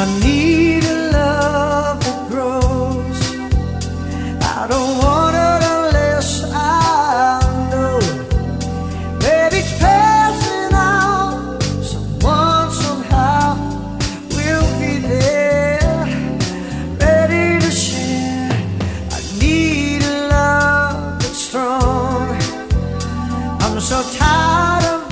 I need a love that grows. I don't want it unless I know. Baby's passing on. Someone somehow will be there, ready to share. I need a love that's strong. I'm so tired of.